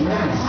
Yeah.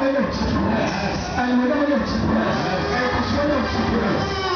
Yes. And we don't need to press. And we don't to press.